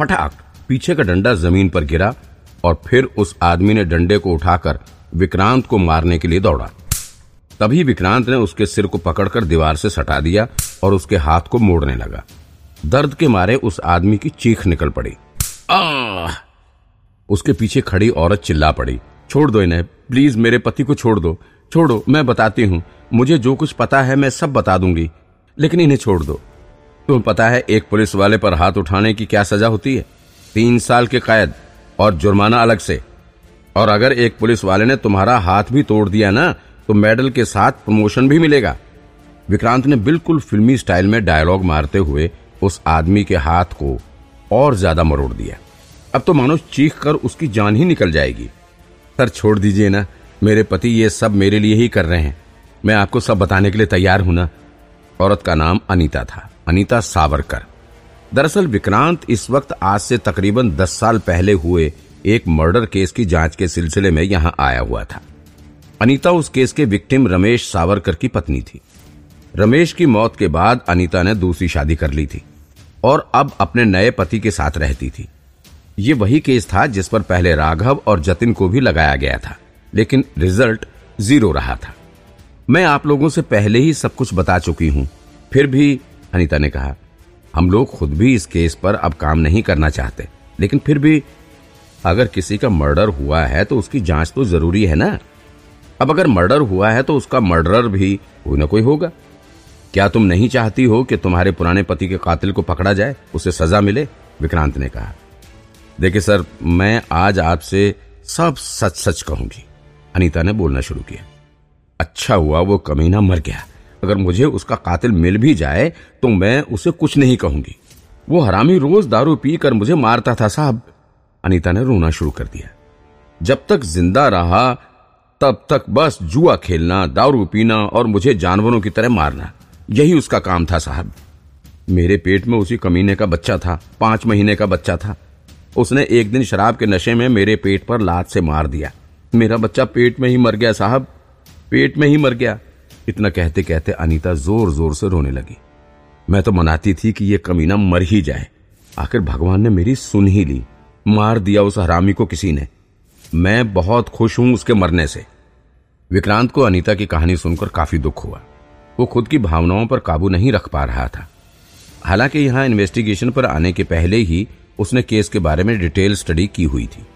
पटाख पीछे का डंडा ज़मीन पर गिरा और फिर उस आदमी ने डंडे को उठाकर विक्रांत को मारने के लिए दौड़ा। तभी विक्रांत ने उसके सिर को पकड़कर दीवार से सटा दिया और उसके हाथ को मोड़ने लगा। दर्द के मारे उस आदमी की चीख निकल पड़ी। आह! उसके पीछे खड़ी औरत चिल्ला पड़ी। छोड़ दो इन्हें। प्लीज़ मेरे पति को छोड़ दो। छोड़ो, मैं बताती हूँ। मुझे जो कुछ पता है मैं सब बता दूँगी। लेकिन इन्हें छोड़ दो। तुम्हें पता है, एक पुलिस वाले पर हाथ उठाने की क्या सजा होती है? तीन साल के कैद और जुर्माना अलग से। और अगर एक पुलिस वाले ने तुम्हारा हाथ भी तोड़ दिया ना तो मेडल के साथ प्रमोशन भी मिलेगा। विक्रांत ने बिल्कुल फिल्मी स्टाइल में डायलॉग मारते हुए उस आदमी के हाथ को और ज़्यादा मरोड़ दिया। अब तो मानो चीख कर उसकी जान ही निकल जाएगी। सर, छोड़ दीजिए ना, मेरे पति ये सब मेरे लिए ही कर रहे हैं। मैं आपको सब बताने के लिए तैयार हूँ ना। औरत का नाम अनीता था। अनीता सावरकर। दरअसल विक्रांत इस वक्त आज से तकरीबन दस साल पहले हुए एक मर्डर केस की जाँच के सिलसिले में यहाँ आया हुआ था। अनीता उस केस के विक्टिम रमेश सावरकर की पत्नी थी। रमेश की मौत के बाद अनीता ने दूसरी शादी कर ली थी और अब अपने नए पति के साथ रहती थी। ये वही केस था जिस पर पहले राघव और जतिन को भी लगाया गया था, लेकिन रिज़ल्ट ज़ीरो रहा था। मैं आप लोगों से पहले ही सब कुछ बता चुकी हूँ, फिर भी अनीता ने कहा, हम लोग खुद भी इस केस पर अब काम नहीं करना चाहते, लेकिन फिर भी अगर किसी का मर्डर हुआ है तो उसकी जाँच तो ज़रूरी है ना? अब अगर मर्डर हुआ है तो उसका मर्डरर भी कोई ना कोई होगा। क्या तुम नहीं चाहती हो कि तुम्हारे पुराने पति के कातिल को पकड़ा जाए, उसे सजा मिले? विक्रांत ने कहा, देखिए सर, मैं आज आपसे सब सच सच कहूँगी। अनीता ने बोलना शुरू किया अच्छा हुआ वो कमीना मर गया। अगर मुझे उसका कातिल मिल भी जाए तो मैं उसे कुछ नहीं कहूँगी। वो हरामी रोज दारू पीकर मुझे मारता था, साहब। अनीता ने रोना शुरू कर दिया। जब तक ज़िंदा रहा, तब तक बस जुआ खेलना, दारू पीना और मुझे जानवरों की तरह मारना, यही उसका काम था, साहब। मेरे पेट में उसी कमीने का बच्चा था, पाँच महीने का बच्चा था। उसने एक दिन शराब के नशे में मेरे पेट पर लात से मार दिया। मेरा बच्चा पेट में ही मर गया, साहब। पेट में ही मर गया। इतना कहते कहते अनीता ज़ोर ज़ोर से रोने लगी। मैं तो मनाती थी कि ये कमीना मर ही जाए। आखिर भगवान ने मेरी सुन ही ली। मार दिया उस हरामी को किसी ने। मैं बहुत खुश हूँ उसके मरने से। विक्रांत को अनीता की कहानी सुनकर काफ़ी दुख हुआ। वो खुद की भावनाओं पर काबू नहीं रख पा रहा था। हालाँकि यहाँ इन्वेस्टिगेशन पर आने के पहले ही उसने केस के बारे में डिटेल स्टडी की हुई थी।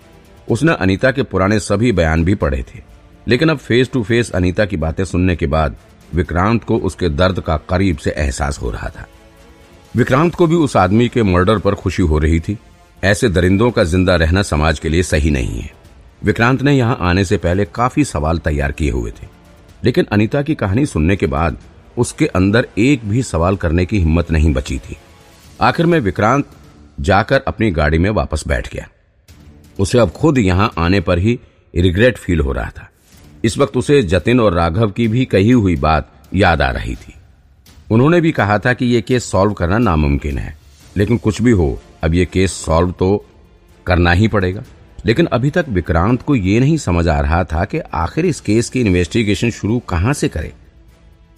उसने अनीता के पुराने सभी बयान भी पढ़े थे। लेकिन अब फेस टू फेस अनीता की बातें सुनने के बाद विक्रांत को उसके दर्द का करीब से एहसास हो रहा था। विक्रांत को भी उस आदमी के मर्डर पर खुशी हो रही थी। ऐसे दरिंदों का ज़िंदा रहना समाज के लिए सही नहीं है। विक्रांत ने यहाँ आने से पहले काफ़ी सवाल तैयार किए हुए थे। लेकिन अनीता की कहानी सुनने के बाद उसके अंदर एक भी सवाल करने की हिम्मत नहीं बची थी। आखिर में विक्रांत जाकर अपनी गाड़ी में वापस बैठ गया। उसे अब खुद यहाँ आने पर ही रिग्रेट फील हो रहा था। इस वक्त उसे जतिन और राघव की भी कही हुई बात याद आ रही थी। उन्होंने भी कहा था कि यह केस सॉल्व करना नामुमकिन है, लेकिन कुछ भी हो, अब यह केस सॉल्व तो करना ही पड़ेगा। लेकिन अभी तक विक्रांत को यह नहीं समझ आ रहा था कि आखिर इस केस की इन्वेस्टिगेशन शुरू कहाँ से करे।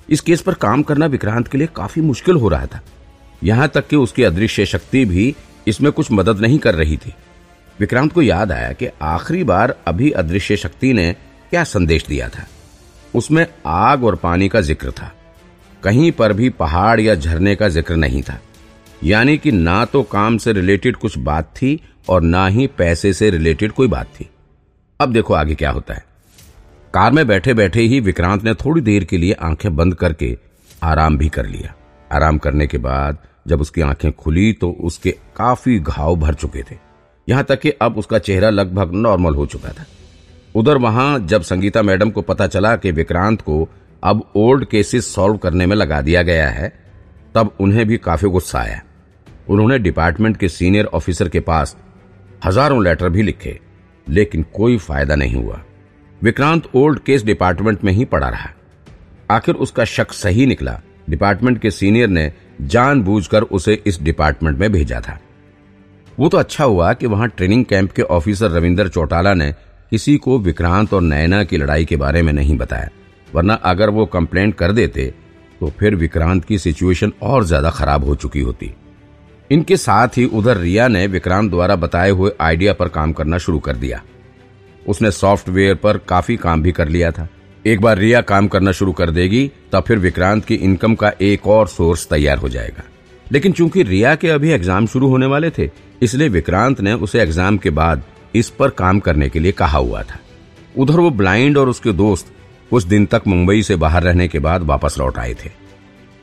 इस केस पर काम करना विक्रांत के लिए काफ़ी मुश्किल हो रहा था। यहाँ तक कि उसकी अदृश्य शक्ति भी इसमें कुछ मदद नहीं कर रही थी। विक्रांत को याद आया कि आखिरी बार अभी अदृश्य शक्ति ने क्या संदेश दिया था? उसमें आग और पानी का ज़िक्र था। कहीं पर भी पहाड़ या झरने का ज़िक्र नहीं था। यानी कि ना तो काम से रिलेटेड कुछ बात थी और ना ही पैसे से रिलेटेड कोई बात थी। अब देखो आगे क्या होता है। कार में बैठे बैठे ही विक्रांत ने थोड़ी देर के लिए आँखें बंद करके आराम भी कर लिया। आराम करने के बाद जब उसकी आँखें खुली तो उसके काफ़ी घाव भर चुके थे। यहाँ तक कि अब उसका चेहरा लगभग नॉर्मल हो चुका था। उधर वहाँ जब संगीता मैडम को पता चला कि विक्रांत को अब ओल्ड केसेस सॉल्व करने में लगा दिया गया है, तब उन्हें भी काफ़ी गुस्सा आया। उन्होंने डिपार्टमेंट के सीनियर ऑफिसर के पास हज़ारों लेटर भी लिखे, लेकिन कोई फ़ायदा नहीं हुआ। विक्रांत ओल्ड केस डिपार्टमेंट में ही पड़ा रहा। आखिर उसका शक सही निकला। डिपार्टमेंट के सीनियर ने जानबूझकर उसे इस डिपार्टमेंट में भेजा था। वो तो अच्छा हुआ कि वहाँ ट्रेनिंग कैंप के ऑफिसर रविंदर चौटाला ने किसी को विक्रांत और नैना की लड़ाई के बारे में नहीं बताया, वरना अगर वो कंप्लेंट कर देते तो फिर विक्रांत की सिचुएशन और ज़्यादा खराब हो चुकी होती। इनके साथ ही उधर रिया ने विक्रांत द्वारा बताए हुए आइडिया पर काम करना शुरू कर दिया। उसने सॉफ्टवेयर पर काफ़ी काम भी कर लिया था। एक बार रिया काम करना शुरू कर देगी, तब फिर विक्रांत की इनकम का एक और सोर्स तैयार हो जाएगा। लेकिन चूँकि रिया के अभी एग्ज़ाम शुरू होने वाले थे, इसलिए विक्रांत ने उसे एग्ज़ाम के बाद इस पर काम करने के लिए कहा हुआ था। उधर वो ब्लाइंड और उसके दोस्त कुछ दिन तक मुंबई से बाहर रहने के बाद वापस लौट आए थे।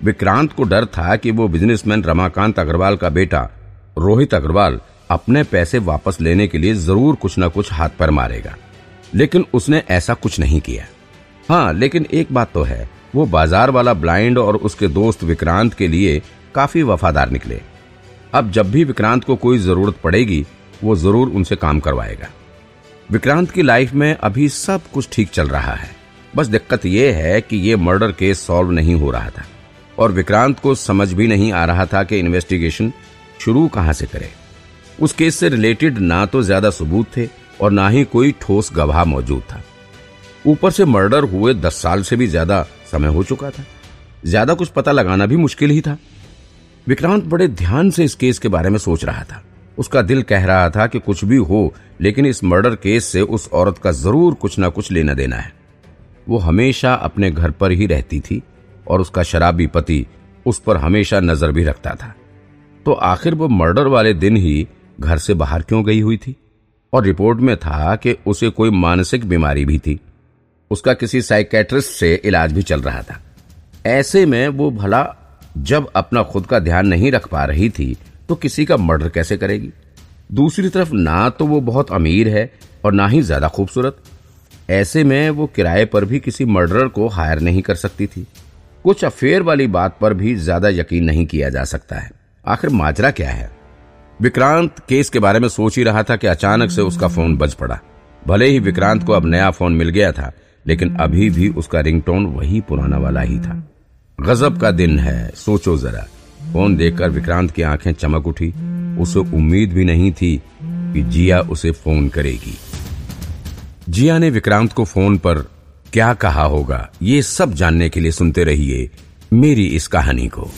विक्रांत को डर था कि वो बिजनेसमैन रमाकांत अग्रवाल का बेटा, रोहित अग्रवाल, अपने पैसे वापस लेने के लिए ज़रूर कुछ न कुछ हाथ पर मारेगा। लेकिन उसने ऐसा कुछ नहीं किया। हाँ लेकिन एक बात तो है, वो बाज़ार वाला ब्लाइंड और उसके दोस्त विक्रांत के लिए काफ़ी वफादार निकले। अब जब भी विक्रांत को कोई ज़रूरत पड़ेगी वो ज़रूर उनसे काम करवाएगा। विक्रांत की लाइफ में अभी सब कुछ ठीक चल रहा है। बस दिक्कत यह है कि ये मर्डर केस सॉल्व नहीं हो रहा था। और विक्रांत को समझ भी नहीं आ रहा था कि इन्वेस्टिगेशन शुरू कहाँ से करे। उस केस से रिलेटेड ना तो ज़्यादा सबूत थे और ना ही कोई ठोस गवाह मौजूद था। ऊपर से मर्डर हुए दस साल से भी ज़्यादा समय हो चुका था। ज़्यादा कुछ पता लगाना भी मुश्किल ही था। विक्रांत बड़े ध्यान से इस केस के बारे में सोच रहा था। उसका दिल कह रहा था कि कुछ भी हो, लेकिन इस मर्डर केस से उस औरत का ज़रूर कुछ ना कुछ लेना देना है। वो हमेशा अपने घर पर ही रहती थी और उसका शराबी पति उस पर हमेशा नज़र भी रखता था। तो आखिर वो मर्डर वाले दिन ही घर से बाहर क्यों गई हुई थी? और रिपोर्ट में था कि उसे कोई मानसिक बीमारी भी थी। उसका किसी साइकेट्रिस्ट से इलाज भी चल रहा था। ऐसे में वो भला जब अपना खुद का ध्यान नहीं रख पा रही थी तो किसी का मर्डर कैसे करेगी? दूसरी तरफ़, ना तो वो बहुत अमीर है और ना ही ज़्यादा खूबसूरत। ऐसे में वो किराए पर भी किसी मर्डरर को हायर नहीं कर सकती थी। कुछ अफेयर वाली बात पर भी ज़्यादा यकीन नहीं किया जा सकता है। आखिर माजरा क्या है? विक्रांत केस के बारे में सोच ही रहा था कि अचानक से उसका फ़ोन बज पड़ा। भले ही विक्रांत को अब नया फ़ोन मिल गया था, लेकिन अभी भी उसका रिंगटोन वही पुराना वाला ही था। गजब का दिन है, सोचो जरा। फ़ोन देखकर विक्रांत की आँखें चमक उठी। उसे उम्मीद भी नहीं थी कि जिया उसे फ़ोन करेगी। जिया ने विक्रांत को फ़ोन पर, क्या कहा होगा? ये सब जानने के लिए सुनते रहिए मेरी इस कहानी को।